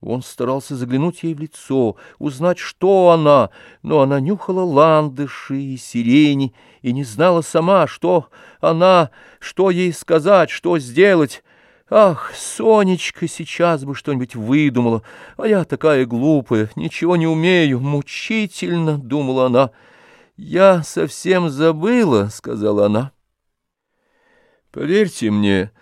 Он старался заглянуть ей в лицо, узнать, что она, но она нюхала ландыши и сирени и не знала сама, что она, что ей сказать, что сделать. Ах, Сонечка сейчас бы что-нибудь выдумала, а я такая глупая, ничего не умею, мучительно, — думала она. Я совсем забыла, — сказала она. Поверьте мне,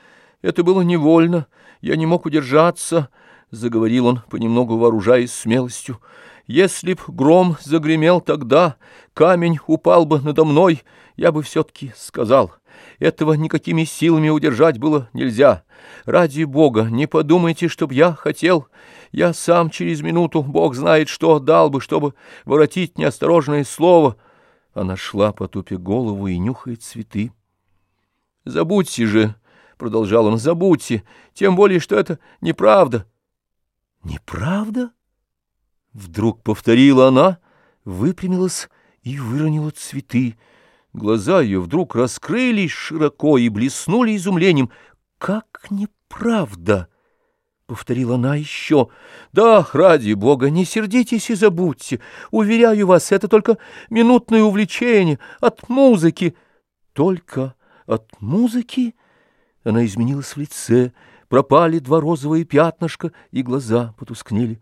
это было невольно, я не мог удержаться, —— заговорил он, понемногу вооружаясь смелостью, — «если б гром загремел тогда, камень упал бы надо мной, я бы все-таки сказал. Этого никакими силами удержать было нельзя. Ради Бога, не подумайте, чтоб я хотел. Я сам через минуту, Бог знает что, дал бы, чтобы воротить неосторожное слово». Она шла, потупя голову и нюхает цветы. «Забудьте же», — продолжал он, — «забудьте, тем более, что это неправда». «Неправда?» Вдруг повторила она, выпрямилась и выронила цветы. Глаза ее вдруг раскрылись широко и блеснули изумлением. «Как неправда!» — повторила она еще. «Да, ради бога, не сердитесь и забудьте. Уверяю вас, это только минутное увлечение от музыки». «Только от музыки?» Она изменилась в лице, — пропали два розовые пятнышка, и глаза потускнели.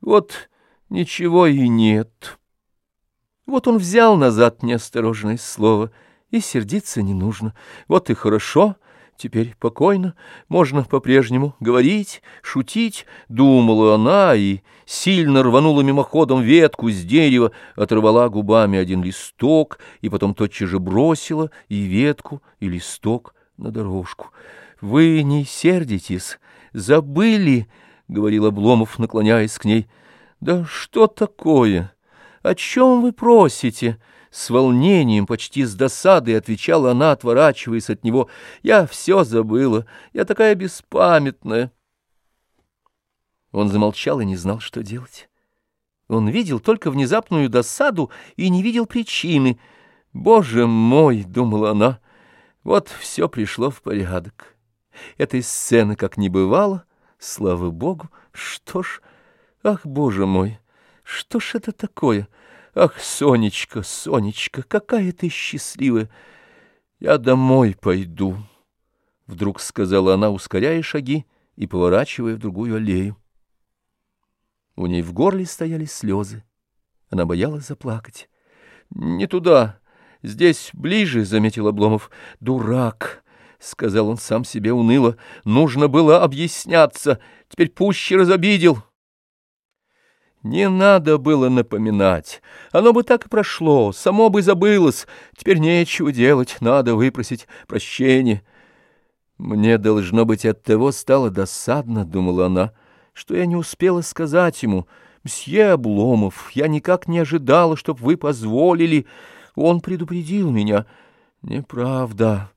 Вот ничего и нет. Вот он взял назад неосторожное слово, и сердиться не нужно. Вот и хорошо, теперь покойно, можно по-прежнему говорить, шутить, думала она, и сильно рванула мимоходом ветку с дерева, оторвала губами один листок, и потом тотчас же бросила и ветку, и листок на дорожку. Вы не сердитесь, забыли, — говорил Обломов, наклоняясь к ней. Да что такое? О чем вы просите? С волнением, почти с досадой отвечала она, отворачиваясь от него. Я все забыла, я такая беспамятная. Он замолчал и не знал, что делать. Он видел только внезапную досаду и не видел причины. «Боже мой!» — думала она. «Вот все пришло в порядок». Этой сцены как не бывало, слава богу. Что ж, ах, боже мой, что ж это такое? Ах, Сонечка, Сонечка, какая ты счастливая! Я домой пойду, — вдруг сказала она, ускоряя шаги и поворачивая в другую аллею. У ней в горле стояли слезы. Она боялась заплакать. — Не туда, здесь ближе, — заметил Обломов. — Дурак! — сказал он сам себе уныло, — нужно было объясняться, теперь пуще разобидел. Не надо было напоминать, оно бы так и прошло, само бы забылось, теперь нечего делать, надо выпросить прощение. Мне, должно быть, от того стало досадно, — думала она, — что я не успела сказать ему, «Мсье Обломов, я никак не ожидала, чтоб вы позволили». Он предупредил меня. Неправда.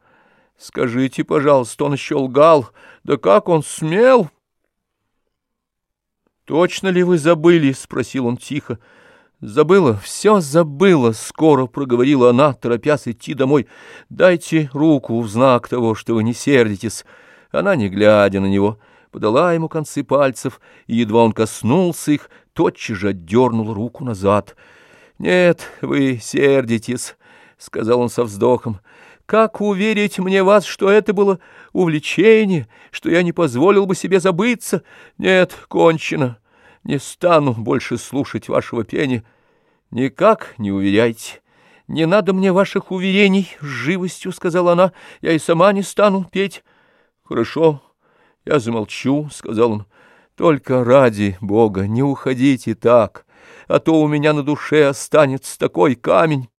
Скажите, пожалуйста, он еще лгал. Да как он смел? Точно ли вы забыли? — спросил он тихо. Забыла, все забыла, — скоро проговорила она, торопясь идти домой. Дайте руку в знак того, что вы не сердитесь. Она, не глядя на него, подала ему концы пальцев, и едва он коснулся их, тотчас же отдернул руку назад. «Нет, вы сердитесь», — сказал он со вздохом. Как уверить мне вас, что это было увлечение, что я не позволил бы себе забыться? Нет, кончено. Не стану больше слушать вашего пения. Никак не уверяйте. Не надо мне ваших уверений, — с живостью сказала она. Я и сама не стану петь. Хорошо, я замолчу, — сказал он. Только ради Бога не уходите так, а то у меня на душе останется такой камень.